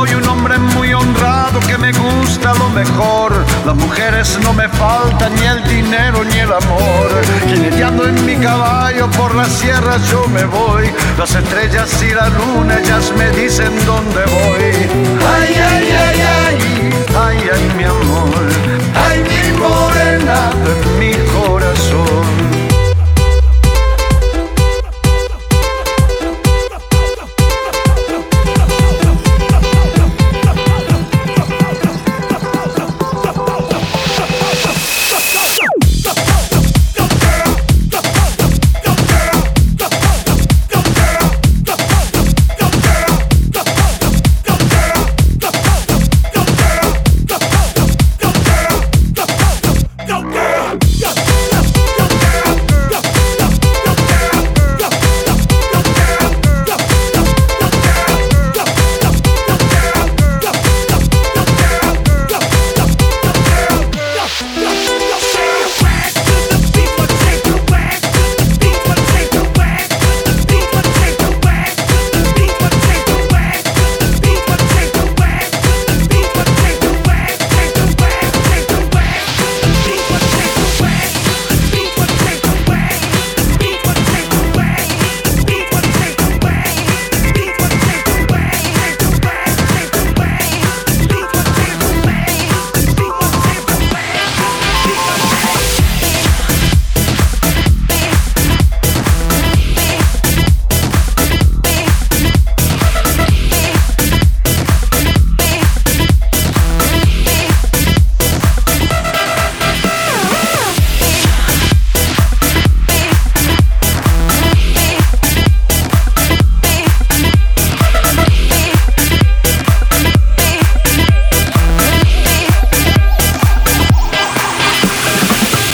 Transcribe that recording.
Soy un hombre muy honrado que me gusta lo mejor. Las mujeres no me faltan ni el dinero ni el amor. Jineteando en mi caballo por las sierras yo me voy. Las estrellas y la luna ellas me dicen dónde voy. Ay, ay, ay.